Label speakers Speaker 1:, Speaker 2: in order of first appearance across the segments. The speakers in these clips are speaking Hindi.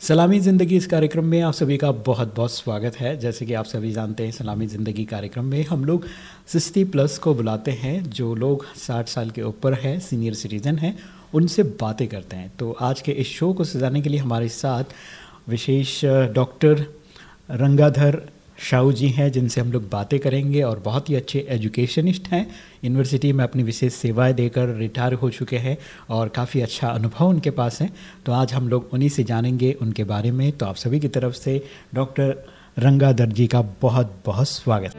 Speaker 1: सलामी ज़िंदगी इस कार्यक्रम में आप सभी का बहुत बहुत स्वागत है। जैसे कि आप सभी जानते हैं, सलामी ज़िंदगी कार्यक्रम में हम लोग सिक्सटी प्लस को बुलाते हैं, जो लोग 60 साल के ऊपर है, सीनियर सिटीज़न हैं, उनसे बातें करते हैं। तो आज के इस शो को सजाने के लिए हमारे साथ विशेष डॉक्टर रंगाधर शाहू जी हैं जिनसे हम लोग बातें करेंगे और बहुत ही अच्छे एजुकेशनिस्ट हैं। यूनिवर्सिटी में अपनी विशेष सेवाएँ देकर रिटायर हो चुके हैं और काफ़ी अच्छा अनुभव उनके पास है। तो आज हम लोग उन्हीं से जानेंगे उनके बारे में। तो आप सभी की तरफ़ से डॉक्टर रंगाधर जी का बहुत बहुत स्वागत।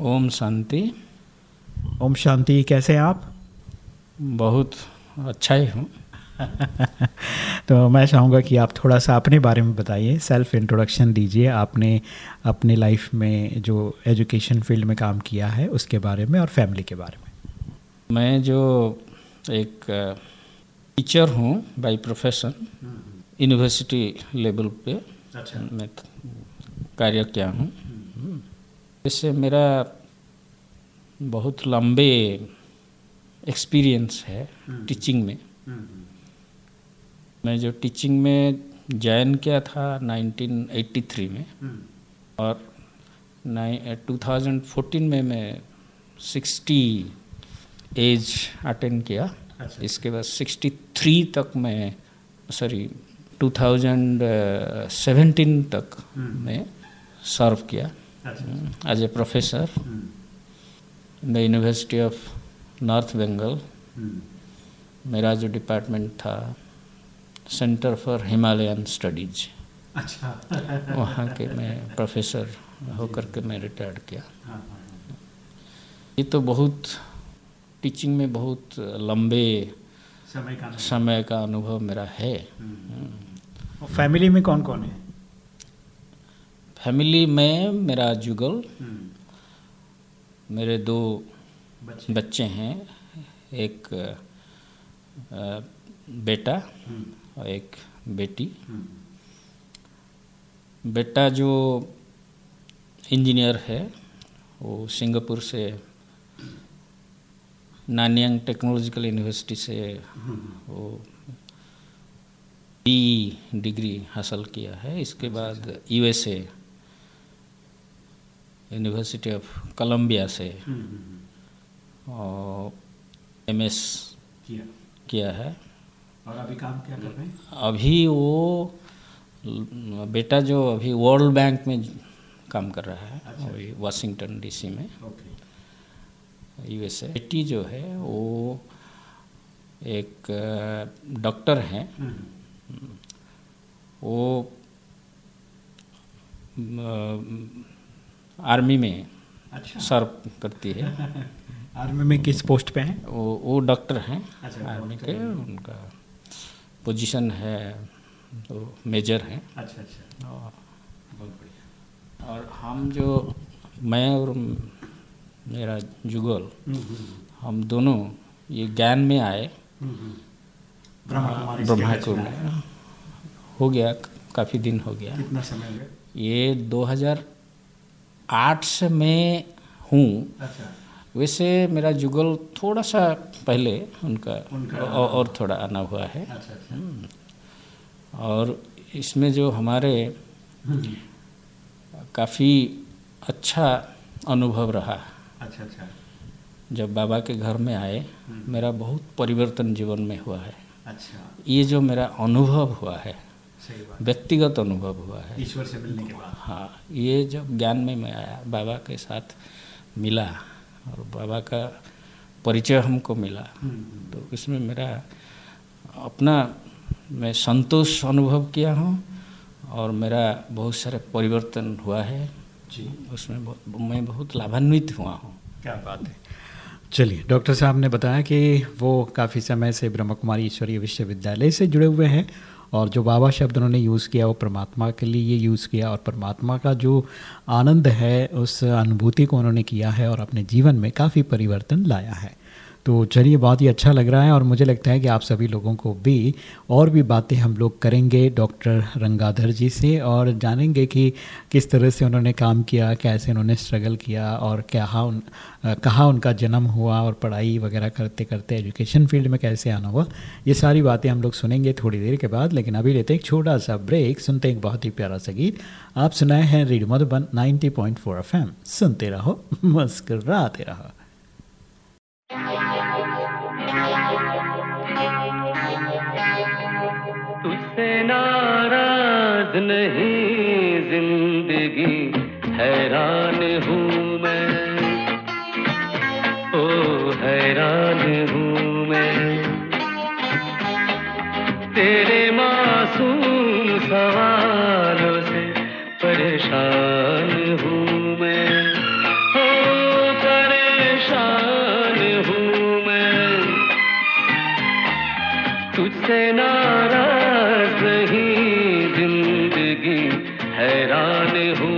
Speaker 2: ओम शांति।
Speaker 1: ओम शांति कैसे हैं आप?
Speaker 2: बहुत अच्छा ही हूँ।
Speaker 1: तो मैं चाहूँगा कि आप थोड़ा सा अपने बारे में बताइए सेल्फ इंट्रोडक्शन दीजिए आपने अपने लाइफ में जो एजुकेशन फ़ील्ड में काम किया है उसके बारे में और फैमिली के बारे में।
Speaker 2: मैं जो एक टीचर हूँ बाय प्रोफेशन यूनिवर्सिटी लेवल पे अच्छा। मैं कार्य किया हूँ। इससे मेरा बहुत लंबे एक्सपीरियंस है टीचिंग में। मैं जो टीचिंग में ज्वाइन किया था 1983 में और 2014 में मैं 60 एज अटेंड किया। अच्छा। इसके बाद 63 तक मैं सॉरी 2017 तक मैं सर्व किया as a professor in the University of North Bengal मेरा जो डिपार्टमेंट था सेंटर फॉर हिमालयन स्टडीज़
Speaker 1: अच्छा।
Speaker 2: वहाँ के मैं प्रोफेसर होकर के मैं रिटायर्ड किया। ये तो बहुत टीचिंग में बहुत लंबे
Speaker 1: समय का
Speaker 2: समय का अनुभव मेरा है।
Speaker 1: और फैमिली में कौन कौन है?
Speaker 2: फैमिली में मेरा जुगल मेरे दो बच्चे। बच्चे हैं एक बेटा और एक बेटी। बेटा जो इंजीनियर है वो सिंगापुर से नानियांग टेक्नोलॉजिकल यूनिवर्सिटी से वो बी डिग्री हासिल किया है। इसके बाद यूएसए यूनिवर्सिटी ऑफ़ कोलंबिया से और एमएस किया है।
Speaker 1: और अभी काम क्या कर रहे हैं?
Speaker 2: अभी वो बेटा जो अभी वर्ल्ड बैंक में काम कर रहा है वही वाशिंगटन डीसी में। यूएसए बेटी जो है वो एक डॉक्टर हैं। वो आर्मी में
Speaker 1: अच्छा।
Speaker 2: सर्व करती है।
Speaker 1: आर्मी में किस पोस्ट पे हैं?
Speaker 2: वो वो डॉक्टर हैं
Speaker 1: अच्छा,
Speaker 2: आर्मी के उनका पोजीशन है तो मेजर हैं।
Speaker 1: अच्छा अच्छा।
Speaker 2: और
Speaker 1: बहुत बढ़िया।
Speaker 2: और हम जो मैं और मेरा जुगल हम दोनों ये ज्ञान में आए।
Speaker 1: ब्रह्मा
Speaker 2: ब्रह्मा कुमारी में हो? गया काफ़ी दिन हो गया।
Speaker 1: कितना समय हो गया
Speaker 2: ये 2008 से मैं हूँ।
Speaker 1: अच्छा।
Speaker 2: वैसे मेरा जुगल थोड़ा सा पहले उनका औ- और थोड़ा आना हुआ है।
Speaker 1: अच्छा अच्छा।
Speaker 2: और इसमें जो हमारे काफ़ी अच्छा अनुभव रहा।
Speaker 1: अच्छा अच्छा।
Speaker 2: जब बाबा के घर में आए मेरा बहुत परिवर्तन जीवन में हुआ है।
Speaker 1: अच्छा।
Speaker 2: ये जो मेरा अनुभव हुआ है व्यक्तिगत अनुभव हुआ है।
Speaker 1: ईश्वर से मिलने के बाद।
Speaker 2: हाँ ये जब ज्ञान में मैं आया बाबा के साथ मिला और बाबा का परिचय हमको मिला। तो इसमें मेरा अपना मैं संतोष अनुभव किया हूँ और मेरा बहुत सारे परिवर्तन हुआ है।
Speaker 1: जी।
Speaker 2: उसमें बहुत मैं बहुत लाभान्वित हुआ हूँ।
Speaker 1: क्या बात है। चलिए डॉक्टर साहब ने बताया कि वो काफ़ी समय से ब्रह्म कुमारी ईश्वरीय विश्वविद्यालय से जुड़े हुए हैं और जो बाबा शब्द उन्होंने यूज़ किया, वो परमात्मा के लिए ये यूज़ किया और परमात्मा का जो आनंद है, उस अनुभूति को उन्होंने किया है और अपने जीवन में काफ़ी परिवर्तन लाया है। तो चलिए बहुत ही अच्छा लग रहा है और मुझे लगता है कि आप सभी लोगों को भी और भी बातें हम लोग करेंगे डॉक्टर रंगाधर जी से और जानेंगे कि किस तरह से उन्होंने काम किया, कैसे उन्होंने स्ट्रगल किया और क्या उन, कहाँ उनका जन्म हुआ और पढ़ाई वगैरह करते करते एजुकेशन फ़ील्ड में कैसे आना हुआ, ये सारी बातें हम लोग सुनेंगे थोड़ी देर के बाद, लेकिन अभी लेते हैं एक छोटा सा ब्रेक सुनते हैं एक बहुत ही प्यारा सा गीत। आप सुनाए हैं रेडियो मधुबन 90.4 पॉइंट सुनते रहो, मुस्कराते रहो।
Speaker 3: तुझसे नाराज़ नहीं ज़िंदगी हैरान हूँ।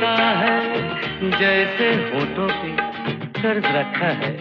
Speaker 3: लगता है। जैसे होठों पे कर्ज रखा है।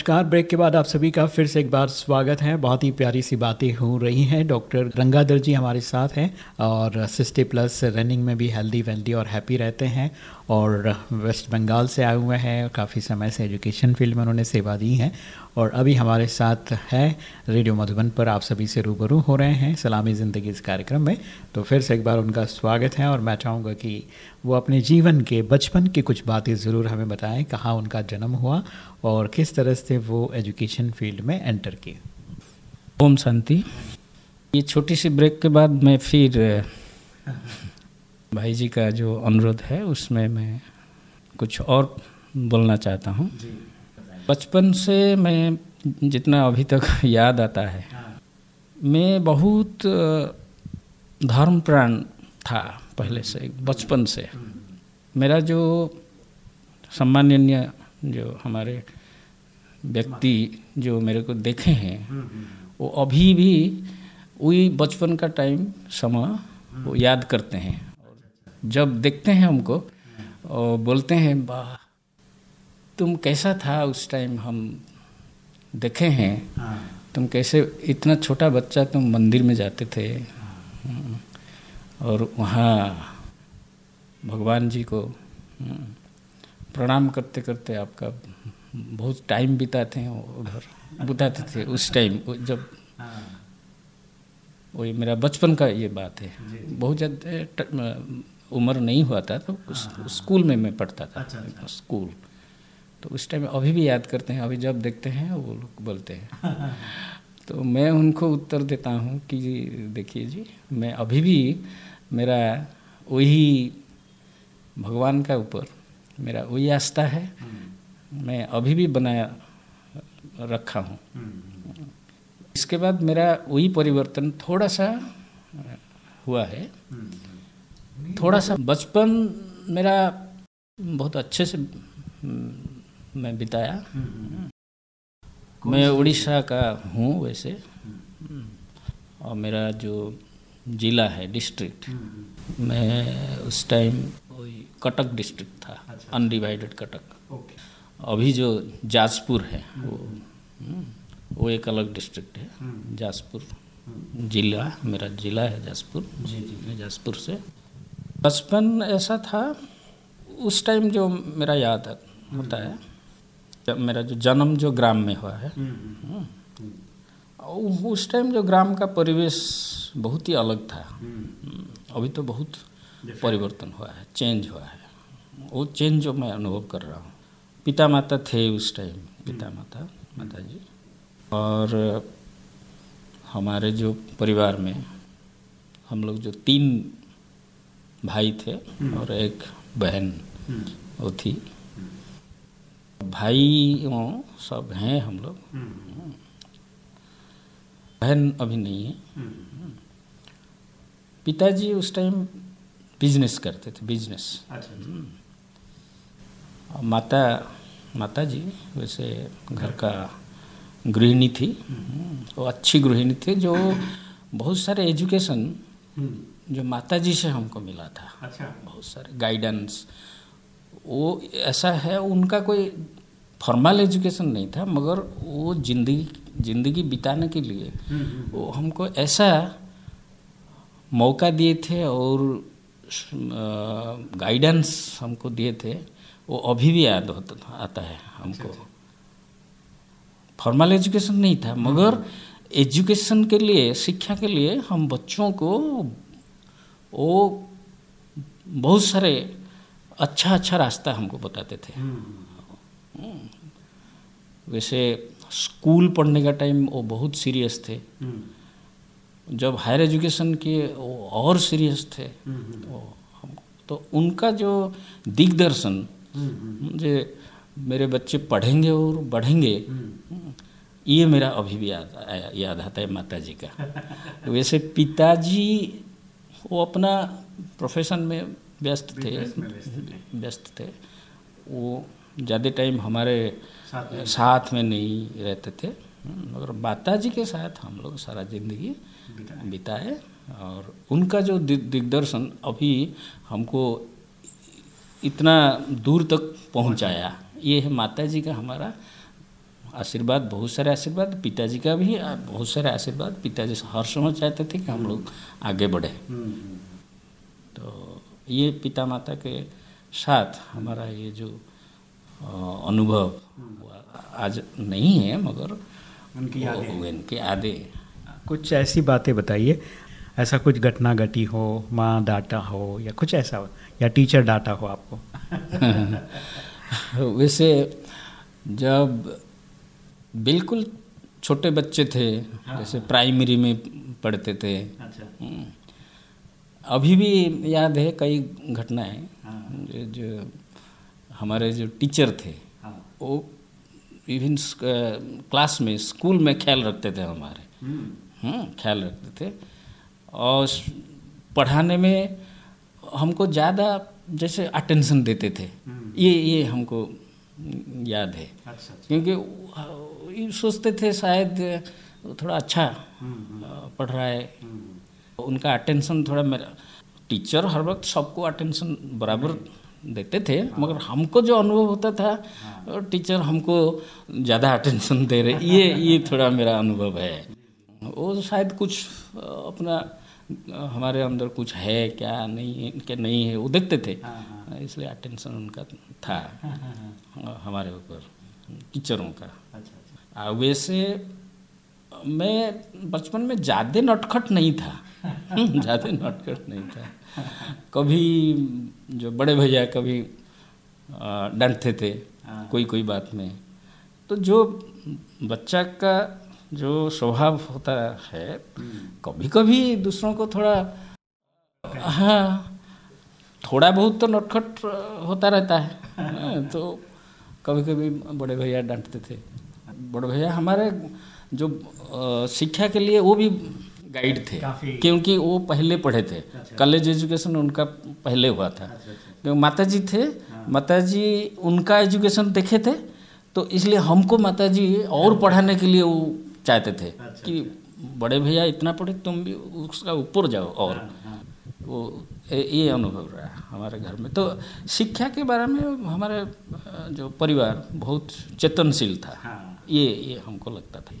Speaker 1: नमस्कार। ब्रेक के बाद आप सभी का फिर से एक बार स्वागत है। बहुत ही प्यारी सी बातें हो रही हैं। डॉक्टर गंगाधर जी हमारे साथ हैं और सिस्टी प्लस रनिंग में भी हेल्दी, वेल्दी और हैप्पी रहते हैं। और वेस्ट बंगाल से आए हुए हैं। काफ़ी समय से एजुकेशन फ़ील्ड में उन्होंने सेवा दी है। और अभी हमारे साथ है रेडियो मधुबन पर आप सभी से रूबरू हो रहे हैं सलामी ज़िंदगी इस कार्यक्रम में। तो फिर से एक बार उनका स्वागत है और मैं चाहूँगा कि वो अपने जीवन के, बचपन की कुछ बातें ज़रूर हमें बताएँ, कहाँ उनका जन्म हुआ और किस तरह से वो एजुकेशन फ़ील्ड में एंटर किए।
Speaker 2: ओम शांति। ये छोटी सी ब्रेक के बाद मैं फिर भाई जी का जो अनुरोध है उसमें मैं कुछ और बोलना चाहता हूँ। बचपन से मैं जितना अभी तक याद आता है मैं बहुत अ, धर्मप्राण था पहले से बचपन से। मेरा जो सम्माननीय जो हमारे व्यक्ति जो मेरे को देखे हैं वो अभी भी वही बचपन का टाइम समय वो याद करते हैं। जब देखते हैं हमको और बोलते हैं वाह तुम कैसा था उस टाइम हम देखे हैं? तुम कैसे इतना छोटा बच्चा तुम मंदिर में जाते थे? और वहाँ भगवान जी को हम्म, प्रणाम करते करते आपका बहुत टाइम बिताते हैं उधर बिताते थे उस टाइम वो जब वही मेरा बचपन का ये बात है। बहुत ज़्यादा उम्र नहीं हुआ था तो उस- स्कूल में मैं पढ़ता था स्कूल। तो उस टाइम अभी भी याद करते हैं अभी जब देखते हैं वो लोग बोलते हैं। तो मैं उनको उत्तर देता हूँ कि देखिए जी मैं अभी भी मेरा वही भगवान का ऊपर मेरा वही आस्था है मैं अभी भी बनाया रखा हूँ। इसके बाद मेरा वही परिवर्तन थोड़ा सा हुआ है। थोड़ा सा बचपन मेरा बहुत अच्छे से हम्म, मैं बिताया। मैं उड़ीसा का हूँ वैसे। और मेरा जो जिला है डिस्ट्रिक्ट मैं उस टाइम कटक डिस्ट्रिक्ट था अनडिवाइडेड कटक। अभी जो जाजपुर है वो हम्म, वो एक अलग डिस्ट्रिक्ट है जाजपुर जिला मेरा जिला है जाजपुर। जी जी। मैं जाजपुर से बचपन ऐसा था उस टाइम जो मेरा याद होता है जब मेरा जो जन्म जो ग्राम में हुआ है हम्म, उस टाइम जो ग्राम का परिवेश बहुत ही अलग था। हम्म, अभी तो बहुत परिवर्तन हुआ है चेंज हुआ है। वो चेंज जो मैं अनुभव कर रहा हूँ। पिता माता थे उस टाइम पिता माता माता जी और हमारे जो परिवार में हम लोग जो तीन भाई थे और एक बहन वो थी। भाई वो सब हैं हम लोग। बहन अभी नहीं है। पिताजी उस टाइम बिज़नेस करते थे बिज़नेस। और माता माता जी वैसे घर का गृहिणी थी। वो अच्छी गृहिणी थी जो बहुत सारे एजुकेशन जो माता जी से हमको मिला था। अच्छा। बहुत सारे गाइडेंस वो ऐसा है उनका कोई फॉर्मल एजुकेशन नहीं था मगर वो ज़िंदगी ज़िंदगी बिताने के लिए वो हमको ऐसा मौका दिए थे और गाइडेंस हमको दिए थे वो अभी भी याद होता आता है हमको। फॉर्मल एजुकेशन नहीं था मगर एजुकेशन के लिए शिक्षा के लिए हम बच्चों को वो बहुत सारे अच्छा अच्छा रास्ता हमको बताते थे। वैसे स्कूल पढ़ने का टाइम वो बहुत सीरियस थे। जब हायर एजुकेशन के वो और सीरियस थे तो उनका जो दिग्दर्शन जो मेरे बच्चे पढ़ेंगे और बढ़ेंगे ये मेरा अभी भी याद आया- याद आता है माता जी का। वैसे पिताजी वो अपना प्रोफेशन में व्यस्त थे। व्यस्त थे। वो ज़्यादा टाइम हमारे साथ में नहीं। रहते थे। मगर माता जी के साथ हम लोग सारा ज़िंदगी बिताए। और उनका जो दिग्दर्शन अभी हमको इतना दूर तक पहुँचाया। ये है माता जी का हमारा आशीर्वाद बहुत सारे आशीर्वाद पिताजी का भी बहुत सारे आशीर्वाद पिताजी हर समय चाहते थे कि हम लोग आगे बढ़े। तो ये पिता माता के साथ हमारा ये जो अनुभव आज नहीं है मगर
Speaker 1: उनकी यादें।
Speaker 2: उनकी यादें।
Speaker 1: कुछ ऐसी बातें बताइए ऐसा कुछ घटना घटी हो माँ डांटा हो या कुछ ऐसा हो या टीचर डांटा हो आपको?
Speaker 2: वैसे जब बिल्कुल छोटे बच्चे थे हाँ, जैसे प्राइमरी में पढ़ते थे।
Speaker 1: अच्छा।
Speaker 2: हम्म। अभी भी याद है कई घटनाएँ। हाँ, जो, जो हमारे जो टीचर थे
Speaker 1: हाँ।
Speaker 2: वो विभिन्न क्लास में स्कूल में ख्याल रखते थे हमारे। हम्म, ख्याल रखते थे। और पढ़ाने में हमको ज़्यादा जैसे अटेंशन देते थे। ये ये हमको याद है।
Speaker 1: अच्छा
Speaker 2: अच्छा। क्योंकि सोचते थे शायद थोड़ा अच्छा पढ़ रहा है। उनका अटेंशन थोड़ा मेरा टीचर हर वक्त सबको अटेंशन बराबर देते थे मगर हमको जो अनुभव होता था टीचर हमको ज़्यादा अटेंशन दे रहे ये ये थोड़ा मेरा अनुभव है। वो शायद कुछ अपना हमारे अंदर कुछ है क्या नहीं है क्या नहीं है वो देखते थे। इसलिए अटेंशन उनका था हमारे ऊपर टीचरों का। आ, वैसे मैं बचपन में ज़्यादा नटखट नहीं था। ज़्यादा नटखट नहीं था। कभी जो बड़े भैया कभी डांटते थे कोई कोई बात में। तो जो बच्चा का जो स्वभाव होता है कभी कभी दूसरों को थोड़ा हाँ थोड़ा बहुत तो नटखट होता रहता है। हाँ, तो कभी कभी बड़े भैया डांटते थे। बड़े भैया हमारे जो शिक्षा के लिए वो भी गाइड थे क्योंकि वो पहले पढ़े थे। कॉलेज एजुकेशन उनका पहले हुआ था। क्योंकि माता जी थे माता जी उनका एजुकेशन देखे थे तो इसलिए हमको माता जी और पढ़ाने के लिए वो चाहते थे कि बड़े भैया इतना पढ़े तुम भी उसका ऊपर जाओ और वो ये ये अनुभव रहा हमारे घर में। तो शिक्षा के बारे में हमारे जो परिवार बहुत चेतनशील था। ये ये हमको लगता था।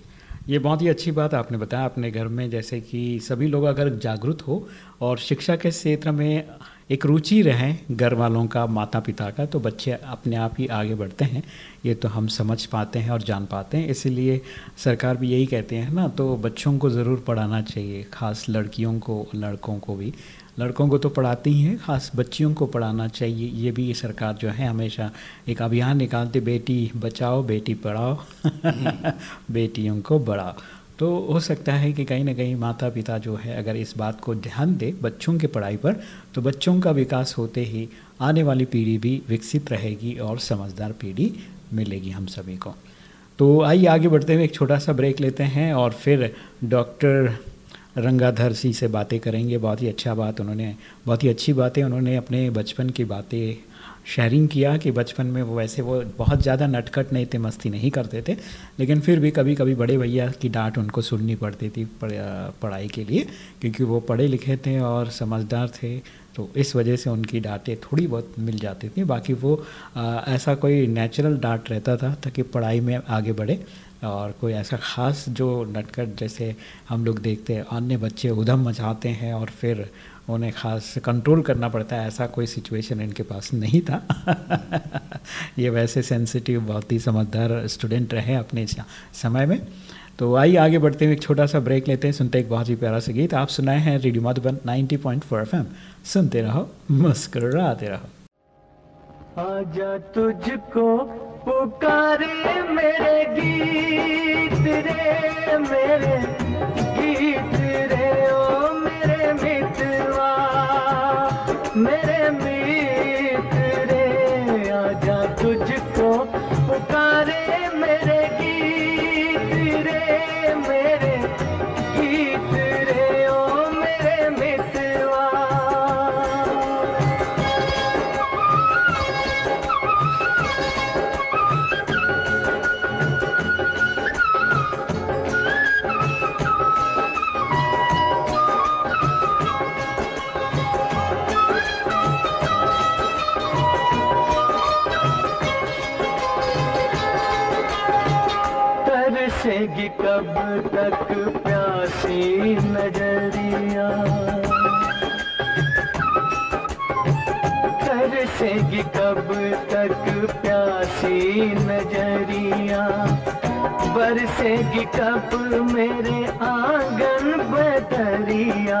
Speaker 1: ये बहुत ही अच्छी बात आपने बताया अपने घर में, जैसे कि सभी लोग अगर जागरूक हो और शिक्षा के क्षेत्र में एक रुचि रहे घर वालों का माता पिता का तो बच्चे अपने आप ही आगे बढ़ते हैं। ये तो हम समझ पाते हैं और जान पाते हैं। इसीलिए सरकार भी यही कहते हैं ना तो बच्चों को ज़रूर पढ़ाना चाहिए, खास लड़कियों को, लड़कों को भी। लड़कों को तो पढ़ाती ही हैं खास बच्चियों को पढ़ाना चाहिए। ये भी सरकार जो है हमेशा एक अभियान निकालती, बेटी बचाओ, बेटी पढ़ाओ, बेटियों को बढ़ाओ। तो हो सकता है कि कहीं ना कहीं माता पिता जो है अगर इस बात को ध्यान दे, बच्चों की पढ़ाई पर तो बच्चों का विकास होते ही आने वाली पीढ़ी भी विकसित रहेगी और समझदार पीढ़ी मिलेगी हम सभी को। तो आइए आगे बढ़ते हुए एक छोटा सा ब्रेक लेते हैं और फिर डॉक्टर रंगाधर सिंह से बातें करेंगे। बहुत ही अच्छा बात उन्होंने बहुत ही अच्छी बातें उन्होंने अपने बचपन की बातें शेयरिंग किया कि बचपन में वो वैसे वो बहुत ज़्यादा नटखट नहीं थे मस्ती नहीं करते थे। लेकिन फिर भी कभी कभी बड़े भैया की डांट उनको सुननी पड़ती थी पढ़ाई के लिए क्योंकि वो पढ़े लिखे थे और समझदार थे तो इस वजह से उनकी डांटें थोड़ी बहुत मिल जाती थी। बाकी वो आ, ऐसा कोई नेचुरल डांट रहता था ताकि पढ़ाई में आगे बढ़े। और कोई ऐसा ख़ास जो नटखट जैसे हम लोग देखते हैं, अन्य बच्चे उधम मचाते हैं और फिर उन्हें खास कंट्रोल करना पड़ता है, ऐसा कोई सिचुएशन इनके पास नहीं था। ये वैसे सेंसिटिव बहुत ही समझदार स्टूडेंट रहे अपने समय में। तो आइए आगे बढ़ते हुए एक छोटा सा ब्रेक लेते हैं, सुनते एक बहुत ही प्यारा सा गीत। आप सुनाए हैं रेडियो मधुबन 90.4 एफएम सुनते रहो, मुस्कराते रहो।
Speaker 4: आजा तुझको पुकारे मेरे गीत रे मेरे गीत रे ओ मेरे मित्रवा मेरे कब मेरे आँगन बदरिया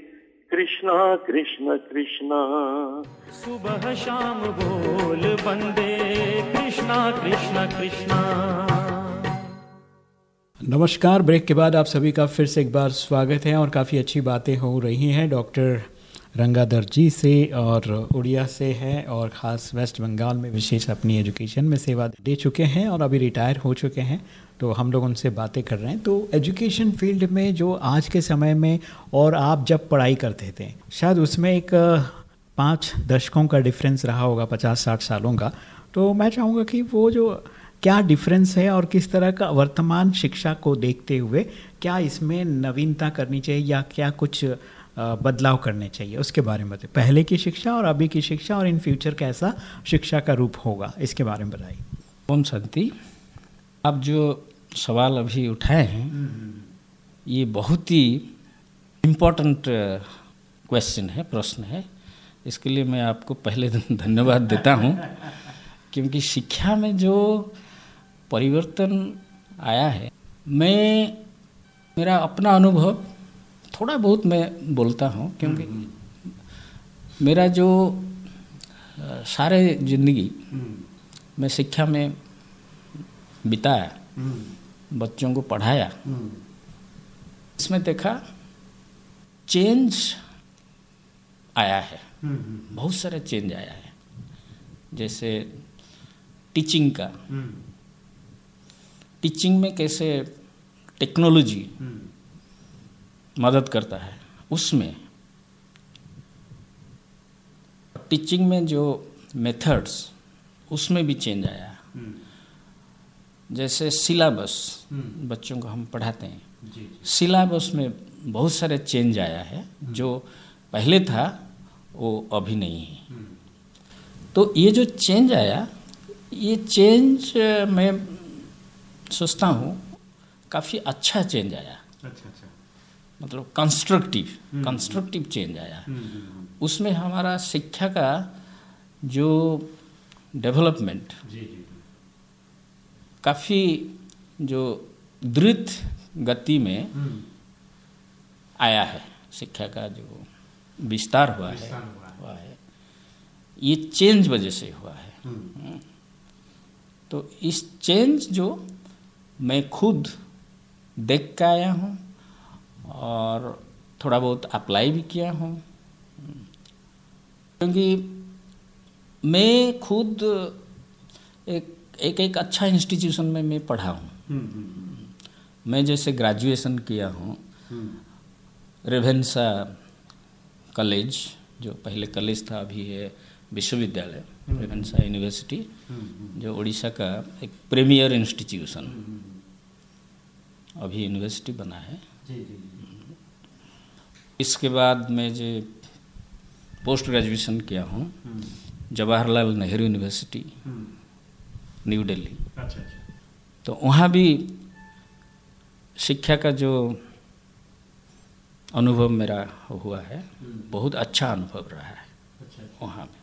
Speaker 5: कृष्णा कृष्ण कृष्णा।
Speaker 6: सुबह शाम बोल बंदे कृष्णा कृष्ण कृष्णा।
Speaker 1: नमस्कार ब्रेक के बाद आप सभी का फिर से एक बार स्वागत है और काफ़ी अच्छी बातें हो रही हैं डॉक्टर रंगाधर जी से और उड़िया से हैं और ख़ास वेस्ट बंगाल में विशेष अपनी एजुकेशन में सेवा दे चुके हैं और अभी रिटायर हो चुके हैं। तो हम लोग उनसे बातें कर रहे हैं। तो एजुकेशन फ़ील्ड में जो आज के समय में और आप जब पढ़ाई करते थे, शायद उसमें एक पाँच दशकों का डिफरेंस रहा होगा, पचास साठ सालों का। तो मैं चाहूँगा कि वो जो क्या डिफरेंस है और किस तरह का वर्तमान शिक्षा को देखते हुए क्या इसमें नवीनता करनी चाहिए या क्या कुछ बदलाव करने चाहिए। उसके बारे में बताइए। पहले की शिक्षा और अभी की शिक्षा और इन फ्यूचर कैसा शिक्षा का रूप होगा इसके बारे में बताइए।
Speaker 2: ओम शांति। आप जो सवाल अभी उठाए हैं ये बहुत ही इम्पोर्टेंट क्वेश्चन है प्रश्न है। इसके लिए मैं आपको पहले धन्यवाद देता हूँ क्योंकि शिक्षा में जो परिवर्तन आया है मैं मेरा अपना अनुभव थोड़ा बहुत मैं बोलता हूँ क्योंकि मेरा जो सारे ज़िंदगी मैं शिक्षा में बिताया बच्चों को पढ़ाया इसमें देखा चेंज आया है। बहुत सारे चेंज आया है। जैसे टीचिंग का। टीचिंग में कैसे टेक्नोलॉजी मदद करता है। उसमें टीचिंग में जो मेथड्स उसमें भी चेंज आया। जैसे सिलेबस बच्चों को हम पढ़ाते हैं। सिलेबस में बहुत सारे चेंज आया है जो पहले था वो अभी नहीं है। तो ये जो चेंज आया ये चेंज मैं सोचता हूँ काफ़ी अच्छा चेंज आया।
Speaker 1: अच्छा अच्छा।
Speaker 2: मतलब कंस्ट्रक्टिव कंस्ट्रक्टिव चेंज आया। उसमें हमारा शिक्षा का जो डेवलपमेंट काफ़ी जो द्रुत गति में आया है। शिक्षा का जो विस्तार हुआ है
Speaker 1: विस्तार हुआ है।
Speaker 2: हुआ है। ये चेंज वजह से हुआ है। तो इस चेंज जो मैं खुद देख के आया हूँ और थोड़ा बहुत अप्लाई भी किया हूँ। क्योंकि मैं खुद एक एक एक अच्छा इंस्टीट्यूशन में मैं पढ़ा हूँ। मैं जैसे ग्रेजुएशन किया हूँ रेवेंसा कॉलेज जो पहले कॉलेज था अभी है विश्वविद्यालय रेवेंसा यूनिवर्सिटी जो उड़ीसा का एक प्रीमियर इंस्टीट्यूशन अभी यूनिवर्सिटी बना है।
Speaker 1: जी जी।
Speaker 2: इसके बाद मैं जो पोस्ट ग्रेजुएशन किया हूँ जवाहरलाल नेहरू यूनिवर्सिटी न्यू दिल्ली।
Speaker 1: अच्छा अच्छा।
Speaker 2: तो वहाँ भी शिक्षा का जो अनुभव मेरा हुआ है बहुत अच्छा अनुभव रहा है
Speaker 1: अच्छा
Speaker 2: वहाँ पे।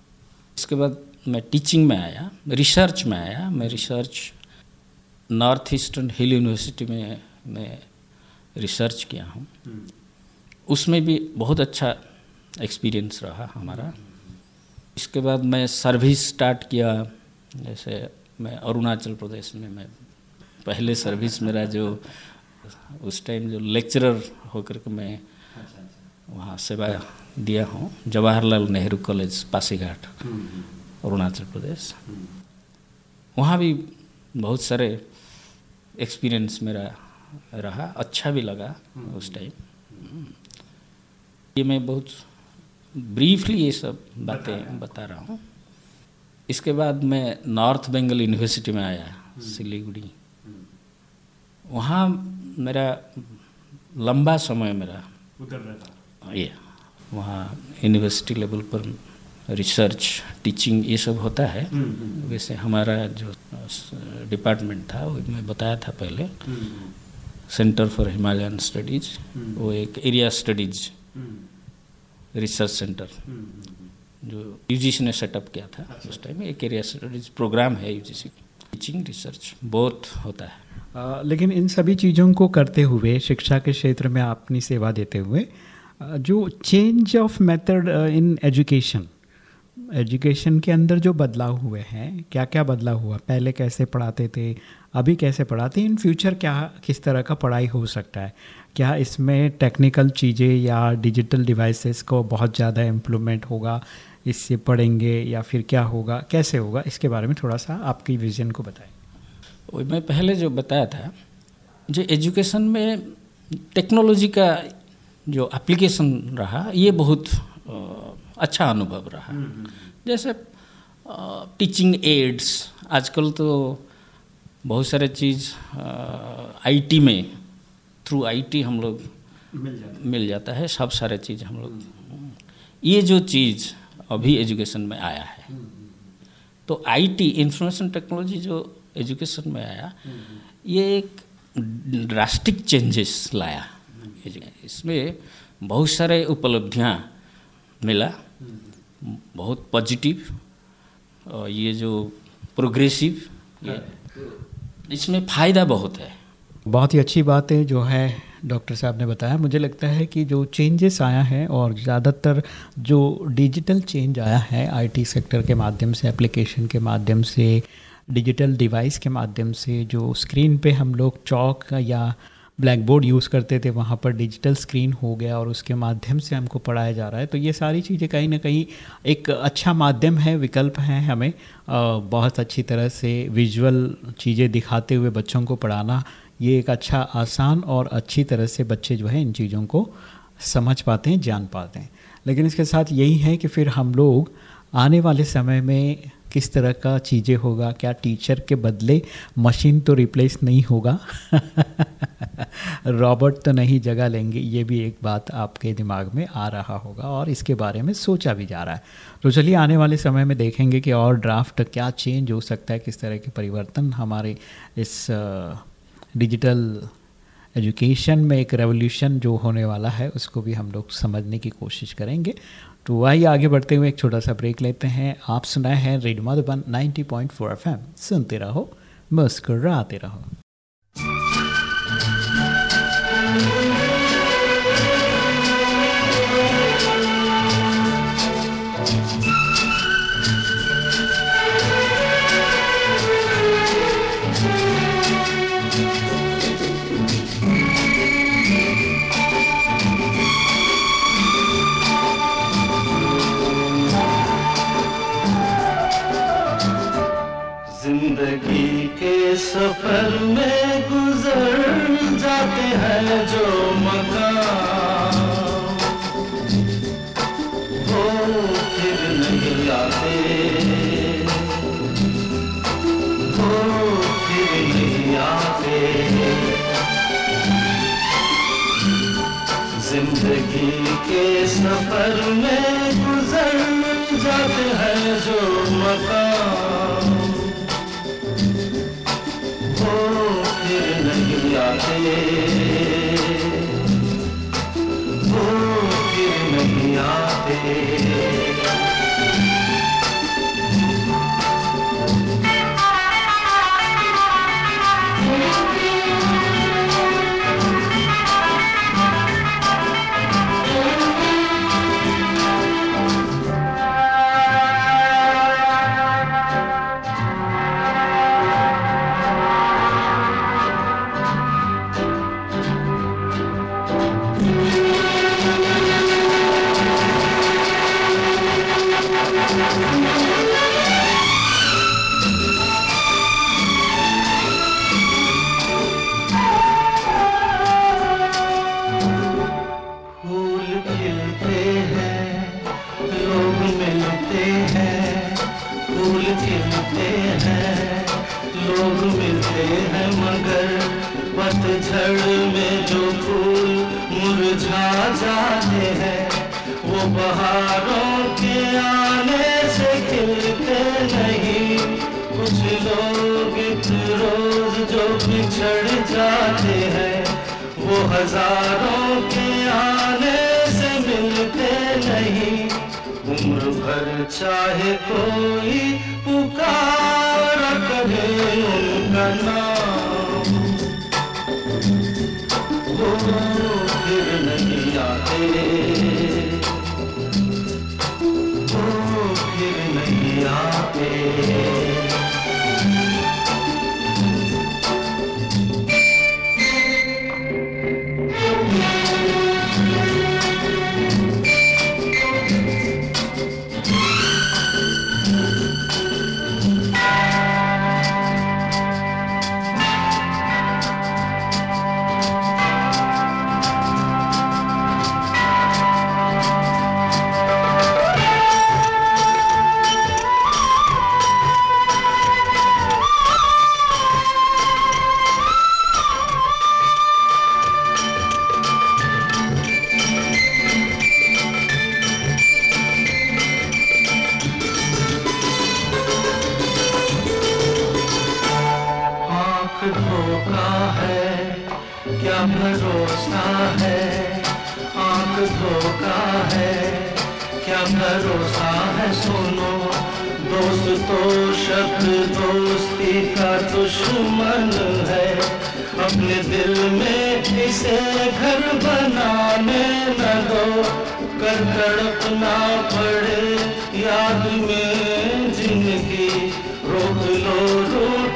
Speaker 2: इसके बाद मैं टीचिंग में आया रिसर्च में आया। मैं research North Eastern Hill University में मैं रिसर्च किया हूँ। उसमें भी बहुत अच्छा एक्सपीरियंस रहा हमारा। इसके बाद मैं सर्विस स्टार्ट किया। जैसे मैं अरुणाचल प्रदेश में मैं पहले सर्विस मेरा जो उस टाइम जो लेक्चरर होकर के मैं वहाँ सेवा दिया हूँ। जवाहरलाल नेहरू कॉलेज पासीघाट, अरुणाचल प्रदेश। वहाँ भी बहुत सारे एक्सपीरियंस मेरा रहा। अच्छा भी लगा उस टाइम ये मैं बहुत ब्रीफली ये सब बातें बता रहा हूँ। इसके बाद मैं नॉर्थ बंगाल यूनिवर्सिटी में आया सिलीगुड़ी। वहाँ मेरा लंबा समय मेरा।
Speaker 1: उधर रहता।
Speaker 2: ये वहाँ यूनिवर्सिटी लेवल पर रिसर्च टीचिंग ये सब होता है। वैसे हमारा जो डिपार्टमेंट था वो मैं बताया था पहले। सेंटर फॉर हिमालयन स्टडीज़ वो एक एरिया स्टडीज़ रिसर्च सेंटर जो यूजीसी ने सेटअप किया था उस टाइम एक एरिया प्रोग्राम है यूजीसी टीचिंग रिसर्च बहुत होता है।
Speaker 1: आ, लेकिन इन सभी चीज़ों को करते हुए शिक्षा के क्षेत्र में अपनी सेवा देते हुए जो change of method in education education के अंदर जो बदलाव हुए हैं क्या क्या बदलाव हुआ? पहले कैसे पढ़ाते थे? अभी कैसे पढ़ाते इन फ्यूचर क्या, किस तरह का पढ़ाई हो सकता है? क्या इसमें टेक्निकल चीज़ें या डिजिटल डिवाइसेस को बहुत ज़्यादा इम्प्लीमेंट होगा? इससे पढ़ेंगे या फिर क्या होगा? कैसे होगा? इसके बारे में थोड़ा सा आपकी विजन को बताएँ।
Speaker 2: मैं पहले जो बताया था, जो एजुकेशन में टेक्नोलॉजी का जो एप्लीकेशन रहा, ये बहुत अच्छा अनुभव रहा। जैसे टीचिंग एड्स आजकल तो बहुत सारे चीज़ आईटी में थ्रू आईटी हम लोग मिल जाता है। सब सारे चीज़ हम लोग। ये जो चीज़ अभी एजुकेशन में आया है। तो आईटी इंफॉर्मेशन टेक्नोलॉजी जो एजुकेशन में आया ये एक ड्रास्टिक चेंजेस लाया। इसमें बहुत सारे उपलब्धियाँ मिला। बहुत पॉजिटिव और ये जो प्रोग्रेसिव ये इसमें फ़ायदा बहुत है।
Speaker 1: बहुत ही अच्छी बात है जो है डॉक्टर साहब ने बताया। मुझे लगता है कि जो चेंजेस आया है और ज़्यादातर जो डिजिटल चेंज आया है आईटी सेक्टर के माध्यम से एप्लीकेशन के माध्यम से डिजिटल डिवाइस के माध्यम से जो स्क्रीन पे हम लोग चौक या ब्लैक बोर्ड यूज़ करते थे, वहाँ पर डिजिटल स्क्रीन हो गया और उसके माध्यम से हमको पढ़ाया जा रहा है। तो ये सारी चीज़ें कहीं ना कहीं एक अच्छा माध्यम है, विकल्प है हमें बहुत अच्छी तरह से विजुअल चीज़ें दिखाते हुए बच्चों को पढ़ाना, ये एक अच्छा आसान और अच्छी तरह से बच्चे जो है इन चीज़ों को समझ पाते हैं, जान पाते हैं। लेकिन इसके साथ यही है कि फिर हम लोग आने वाले समय में किस तरह का चीज़ें होगा, क्या टीचर के बदले मशीन तो रिप्लेस नहीं होगा। रॉबर्ट तो नहीं जगह लेंगे, ये भी एक बात आपके दिमाग में आ रहा होगा और इसके बारे में सोचा भी जा रहा है। तो चलिए, आने वाले समय में देखेंगे कि और ड्राफ्ट क्या चेंज हो सकता है, किस तरह के परिवर्तन हमारे इस डिजिटल एजुकेशन में एक रेवोल्यूशन जो होने वाला है, उसको भी हम लोग समझने की कोशिश करेंगे। तो आइए, आगे बढ़ते हुए एक छोटा सा ब्रेक लेते हैं। आप सुनाए हैं रेडियो मधुबन 90.4 एफएम सुनते रहो, मुस्कुराते रहो।
Speaker 7: सफ़र ज़िंदगी के सफ़र में गुजर जाते हैं जो मकाम वो फिर नहीं आते। वो फिर नहीं आते। हज़ारों के आने से मिलते नहीं। उम्र भर चाहे कोई पुकार करे उनका नाम। वो फिर नहीं आते। वो फिर नहीं आते।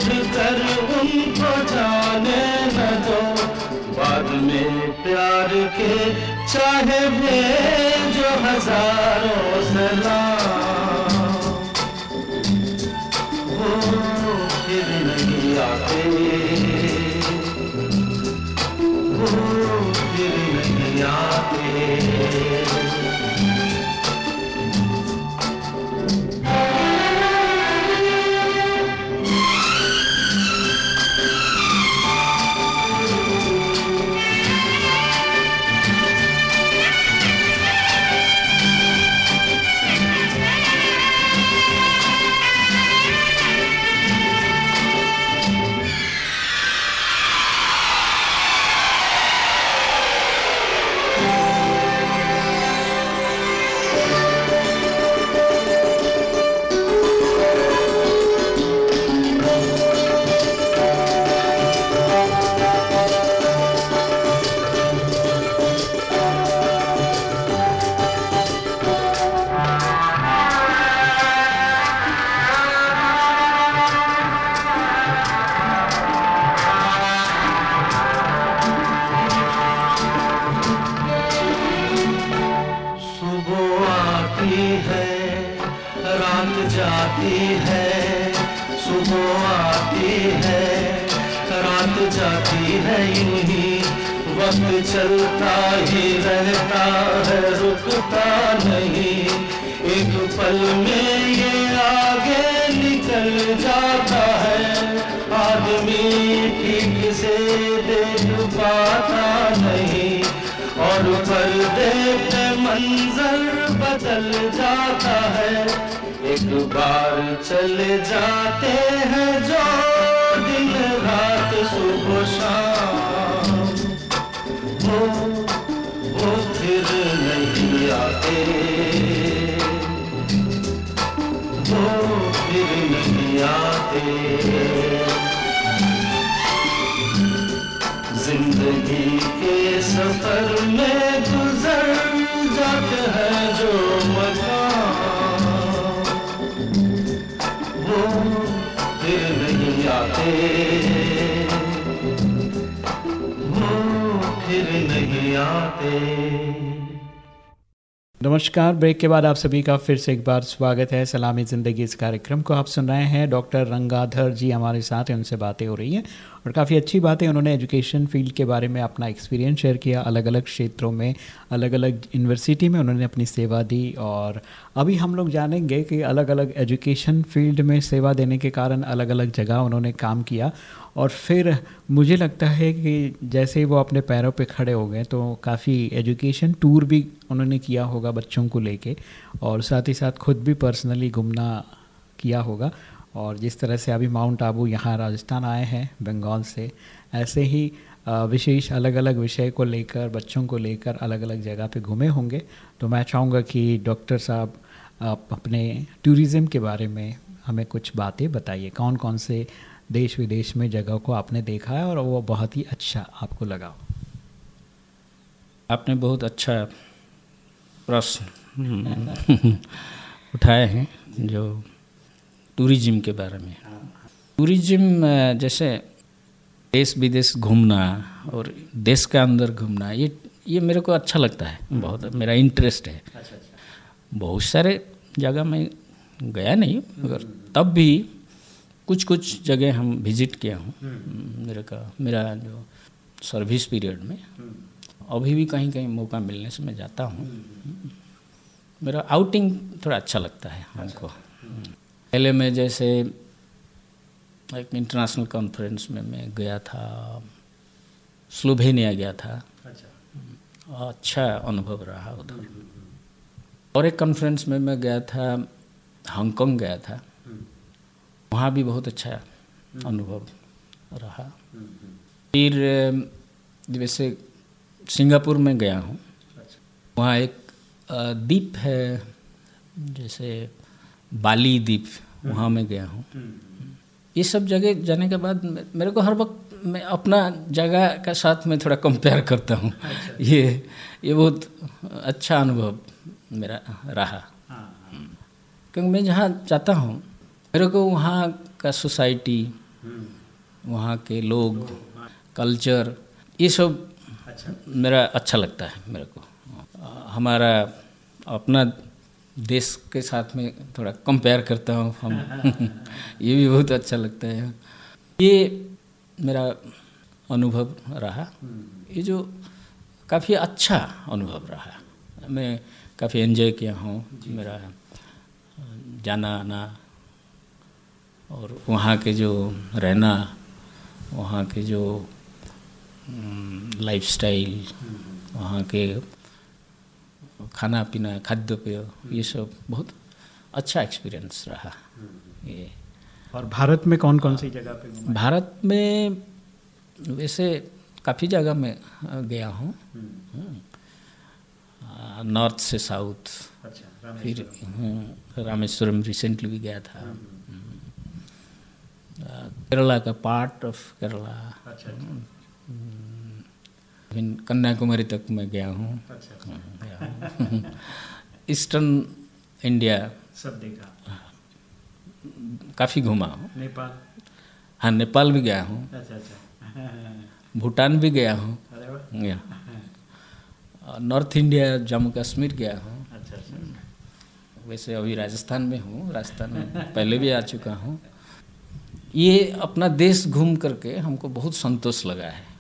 Speaker 7: रूठ कर उनको जाने न दो। बाद में प्यार के चाहे भेजो हज़ारों सलाम। चलता ही रहता है, रुकता नहीं। एक पल में ये आगे निकल जाता है। आदमी ठीक से देख पाता नहीं। और पर्दे पे मंजर बदल जाता है। एक बार चले जाते हैं जो दिन रात सुबह शाम। वो फिर नहीं आते। वो फिर नहीं आते ज़िंदगी के सफ़र में गुजर जाते हैं जो मकाम वो फिर नहीं आते फिर नहीं आते।
Speaker 1: नमस्कार, ब्रेक के बाद आप सभी का फिर से एक बार स्वागत है। सलामी ज़िंदगी इस कार्यक्रम को आप सुन रहे हैं। डॉक्टर रंगाधर जी हमारे साथ हैं, उनसे बातें हो रही हैं। और काफ़ी अच्छी बात है उन्होंने एजुकेशन फ़ील्ड के बारे में अपना एक्सपीरियंस शेयर किया। अलग अलग क्षेत्रों में अलग अलग यूनिवर्सिटी में उन्होंने अपनी सेवा दी और अभी हम लोग जानेंगे कि अलग अलग एजुकेशन फ़ील्ड में सेवा देने के कारण अलग अलग जगह उन्होंने काम किया और फिर मुझे लगता है कि जैसे ही वो अपने पैरों पे खड़े हो गए तो काफ़ी एजुकेशन टूर भी उन्होंने किया होगा बच्चों को लेके और साथ ही साथ खुद भी पर्सनली घूमना किया होगा। और जिस तरह से अभी माउंट आबू यहाँ राजस्थान आए हैं, बंगाल से, ऐसे ही विशेष अलग अलग विषय को लेकर, बच्चों को लेकर अलग अलग जगह पे घूमे होंगे। तो मैं चाहूँगा कि डॉक्टर साहब, आप अपने टूरिज़्म के बारे में हमें कुछ बातें बताइए। कौन कौन से देश विदेश में जगह को आपने देखा है और वो बहुत ही अच्छा आपको लगा
Speaker 2: आपने बहुत अच्छा प्रश्न उठाए हैं, जो टूरिज़्म के बारे में। टूरिज़्म जैसे देश विदेश घूमना और देश के अंदर घूमना ये ये मेरे को अच्छा लगता है बहुत मेरा इंटरेस्ट है। बहुत सारे जगह मैं गया नहीं मगर तब भी कुछ कुछ जगह हम विज़िट किया हूँ। मेरे का मेरा जो सर्विस पीरियड में। अभी भी कहीं कहीं मौका मिलने से मैं जाता हूँ। मेरा आउटिंग थोड़ा अच्छा लगता है हमको। पहले मैं जैसे एक इंटरनेशनल कॉन्फ्रेंस में मैं गया था स्लोवेनिया गया था। अच्छा। अनुभव रहा उधर। और एक कॉन्फ्रेंस में मैं गया था हांगकांग गया था। वहाँ भी बहुत अच्छा अनुभव रहा। फिर जैसे सिंगापुर में गया हूँ। वहाँ एक द्वीप है जैसे बाली द्वीप वहाँ मैं गया हूँ। ये सब जगह जाने के बाद मेरे को हर वक्त मैं अपना जगह का साथ में थोड़ा कंपेयर करता हूँ। ये ये बहुत अच्छा अनुभव मेरा रहा। क्योंकि मैं जहाँ जाता हूँ मेरे को वहाँ का सोसाइटी वहाँ के लोग कल्चर ये सब अच्छा। मेरा अच्छा लगता है मेरे को। हमारा अपना देश के साथ में थोड़ा कंपेयर करता हूँ हम। ये भी बहुत अच्छा लगता है। ये मेरा अनुभव रहा। ये जो काफ़ी अच्छा अनुभव रहा। मैं काफ़ी एंजॉय किया हूँ मेरा जाना आना और वहाँ के जो रहना वहाँ के जो लाइफ स्टाइल वहाँ के खाना पीना खाद्य पेय ये सब बहुत अच्छा एक्सपीरियंस रहा। ये।
Speaker 1: और भारत में कौन कौन सी जगह पे घूमे?
Speaker 2: भारत में वैसे काफ़ी जगह में गया हूँ। नॉर्थ से साउथ अच्छा, फिर हम्म, रामेश्वरम रिसेंटली भी गया था। केरला का पार्ट ऑफ़ केरला। फिर कन्याकुमारी तक मैं गया हूँ। Eastern India.
Speaker 1: सब देखा।
Speaker 2: काफ़ी घूमा हूँ।
Speaker 1: नेपाल।
Speaker 2: हाँ नेपाल भी गया हूँ।
Speaker 1: अच्छा अच्छा।
Speaker 2: भूटान भी गया हूँ। नॉर्थ इंडिया जम्मू कश्मीर गया हूँ।
Speaker 1: अच्छा अच्छा।
Speaker 2: वैसे अभी राजस्थान में हूँ। राजस्थान में पहले भी आ चुका हूँ। ये अपना देश घूम करके हमको बहुत संतोष लगा है।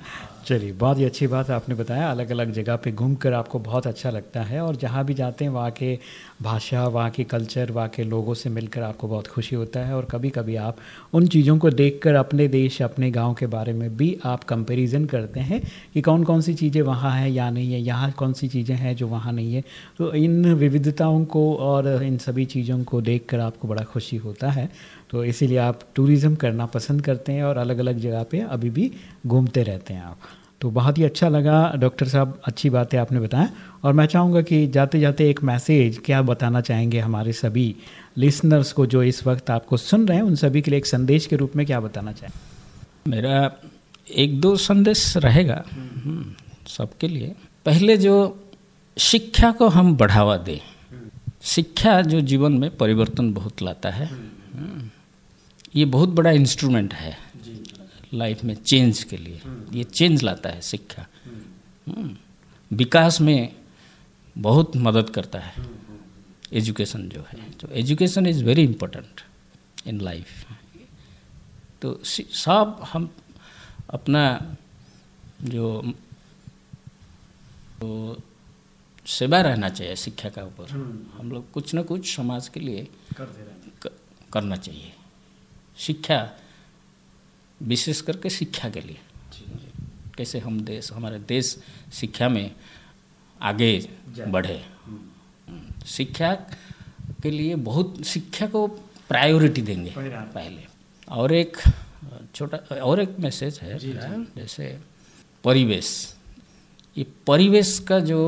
Speaker 1: चलिए, बहुत ही अच्छी बात आपने बताया। अलग अलग जगह पे घूम कर आपको बहुत अच्छा लगता है और जहाँ भी जाते हैं, वहाँ के भाषा, वहाँ के कल्चर, वहाँ के लोगों से मिलकर आपको बहुत खुशी होता है और कभी कभी आप उन चीज़ों को देखकर अपने देश, अपने गाँव के बारे में भी आप कंपैरिजन करते हैं कि कौन कौन सी चीज़ें वहाँ हैं या नहीं है, यहाँ कौन सी चीज़ें हैं जो वहाँ नहीं है। तो इन विविधताओं को और इन सभी चीज़ों को देख आपको बड़ा खुशी होता है। तो इसीलिए आप टूरिज़्म करना पसंद करते हैं और अलग अलग जगह पे अभी भी घूमते रहते हैं आप। तो बहुत ही अच्छा लगा डॉक्टर साहब अच्छी बातें आपने बताया। और मैं चाहूँगा कि जाते जाते एक मैसेज क्या बताना चाहेंगे हमारे सभी लिसनर्स को जो इस वक्त आपको सुन रहे हैं उन सभी के लिए एक संदेश के रूप में क्या बताना चाहें?
Speaker 2: मेरा एक दो संदेश रहेगा। हम्म, सबके लिए। पहले जो शिक्षा को हम बढ़ावा दें। शिक्षा जो जीवन में परिवर्तन बहुत लाता है। हम्म, ये बहुत बड़ा इंस्ट्रूमेंट है लाइफ में चेंज के लिए। ये चेंज लाता है शिक्षा। हम्म, विकास में बहुत मदद करता है। एजुकेशन जो है। तो education is very important in life तो सब हम अपना जो तो सेवा रहना चाहिए शिक्षा का ऊपर। हम लोग कुछ ना कुछ समाज के लिए करना चाहिए। शिक्षा विशेष करके शिक्षा के लिए। कैसे हम देश हमारे देश शिक्षा में आगे बढ़े। शिक्षा के लिए बहुत शिक्षा को प्रायोरिटी देंगे पहले। और एक छोटा और एक मैसेज है मेरा, जैसे परिवेश। ये परिवेश का जो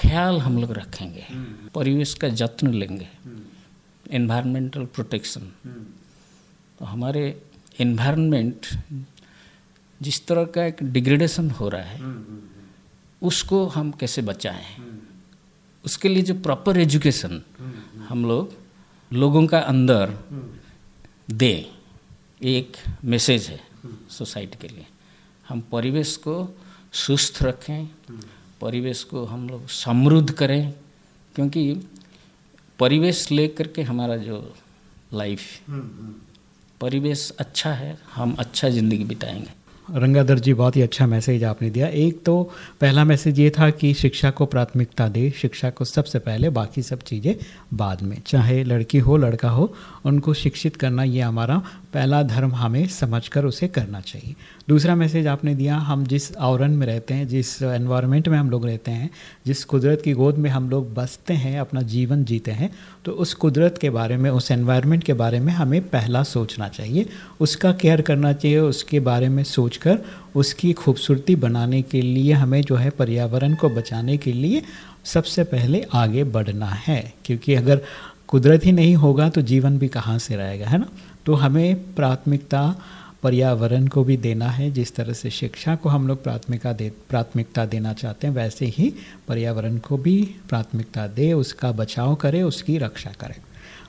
Speaker 2: ख्याल हम लोग रखेंगे परिवेश का जत्न लेंगे। एनवायरमेंटल प्रोटेक्शन तो हमारे एनवायरनमेंट जिस तरह का एक डिग्रेडेशन हो रहा है उसको हम कैसे बचाएँ? उसके लिए जो प्रॉपर एजुकेशन हम लोग लोगों का अंदर दें एक मैसेज है सोसाइटी के लिए। हम परिवेश को सुस्थ रखें परिवेश को हम लोग समृद्ध करें क्योंकि परिवेश लेकर के हमारा जो लाइफ परिवेश अच्छा है, हम अच्छा ज़िंदगी बिताएँगे।
Speaker 1: रंगाधर जी, बहुत ही अच्छा मैसेज आपने दिया। एक तो पहला मैसेज ये था कि शिक्षा को प्राथमिकता दे, शिक्षा को सबसे पहले, बाकी सब चीज़ें बाद में। चाहे लड़की हो, लड़का हो, उनको शिक्षित करना ये हमारा पहला धर्म हमें समझकर उसे करना चाहिए। दूसरा मैसेज आपने दिया, हम जिस आवरण में रहते हैं, जिस एनवायरनमेंट में हम लोग रहते हैं, जिस कुदरत की गोद में हम लोग बसते हैं, अपना जीवन जीते हैं तो उस कुदरत के बारे में, उस एनवायरनमेंट के बारे में हमें पहला सोचना चाहिए। उसका केयर करना चाहिए, उसके बारे में सोचकर, उसकी खूबसूरती बनाने के लिए हमें जो है पर्यावरण को बचाने के लिए सबसे पहले आगे बढ़ना है। क्योंकि अगर कुदरत ही नहीं होगा तो जीवन भी कहाँ से रहेगा, है ना? तो हमें प्राथमिकता पर्यावरण को भी देना है, जिस तरह से शिक्षा को हम लोग प्राथमिकता दे, प्राथमिकता देना चाहते हैं, वैसे ही पर्यावरण को भी प्राथमिकता दे, उसका बचाव करें, उसकी रक्षा करें।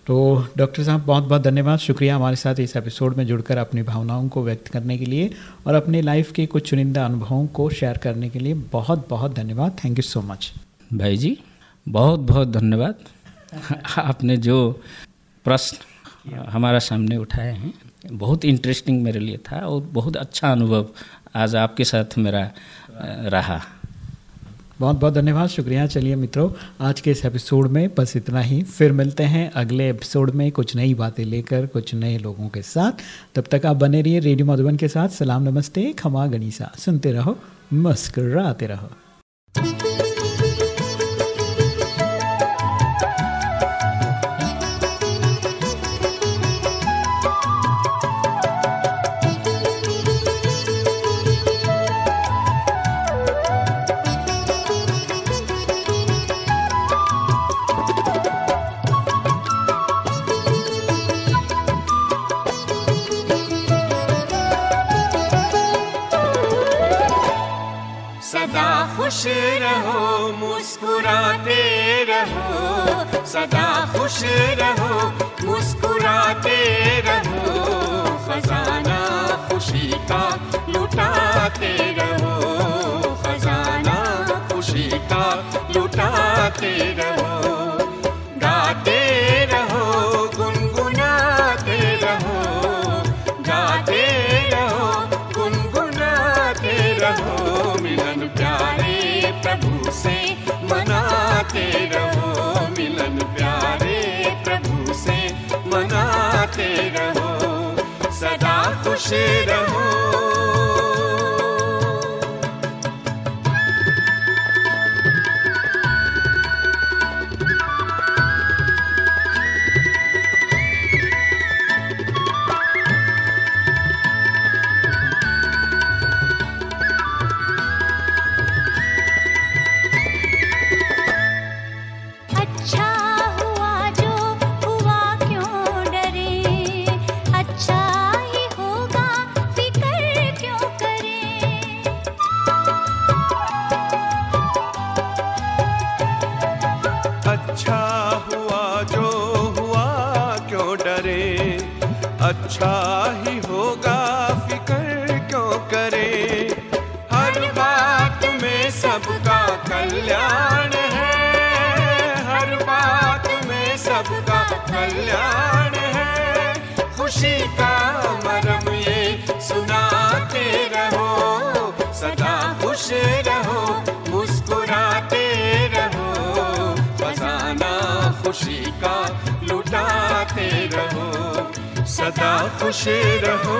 Speaker 1: तो डॉक्टर साहब, बहुत बहुत धन्यवाद। शुक्रिया हमारे साथ इस एपिसोड में जुड़कर अपनी भावनाओं को व्यक्त करने के लिए और अपने लाइफ के कुछ चुनिंदा अनुभवों को शेयर करने के लिए बहुत बहुत धन्यवाद। Thank you so much.
Speaker 2: भाई जी, बहुत बहुत धन्यवाद। आपने जो प्रश्न हमारा सामने उठाए हैं बहुत इंटरेस्टिंग मेरे लिए था और बहुत अच्छा अनुभव आज आपके साथ मेरा रहा।
Speaker 1: बहुत बहुत धन्यवाद, शुक्रिया। चलिए मित्रों, आज के इस एपिसोड में बस इतना ही। फिर मिलते हैं अगले एपिसोड में कुछ नई बातें लेकर, कुछ नए लोगों के साथ। तब तक आप बने रहिए रेडियो मधुबन के साथ। सलाम, नमस्ते, खमा गनीसा। सुनते रहो, मुस्कराते रहो।
Speaker 8: सदा खुश रहो, मुस्कुराते रहो। सदा खुश रहो, मुस्कुराते रहो। खजाना खुशी का लुटाते रहो। खजाना खुशी का लुटाते रहो। खुश रहो
Speaker 9: कल्याण है।
Speaker 8: खुशी का मरम ये सुनाते रहो। सदा खुश रहो, मुस्कुराते रहो। खजाना खुशी का, लुटाते रहो। सदा खुश रहो।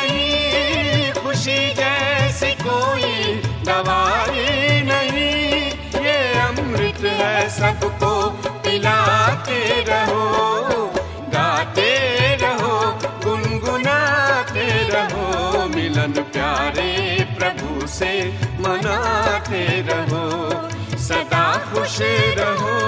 Speaker 8: खुशी जैसी कोई दवा ही नहीं। ये अमृत है सबको, पिलाते रहो, गाते रहो, गुनगुनाते रहो, मिलन प्यारे प्रभु से मनाते रहो, सदा खुश रहो।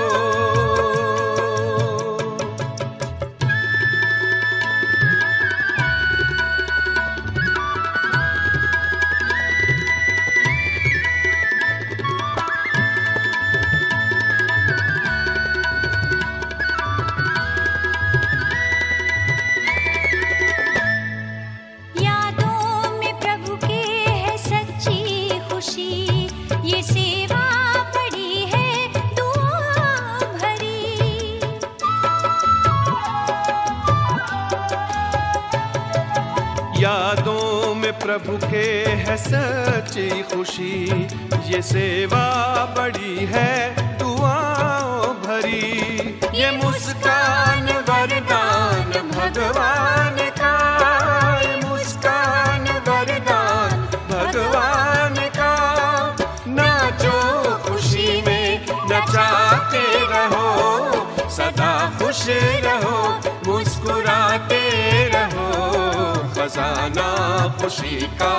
Speaker 10: खुशी ये सेवा बड़ी है।
Speaker 8: खुशी का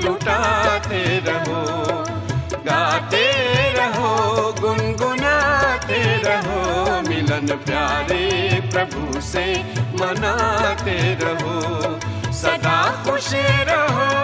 Speaker 8: लुटाते रहो, गाते रहो, गुनगुनाते रहो, मिलन प्यारे प्रभु से मनाते रहो, सदा खुश रहो।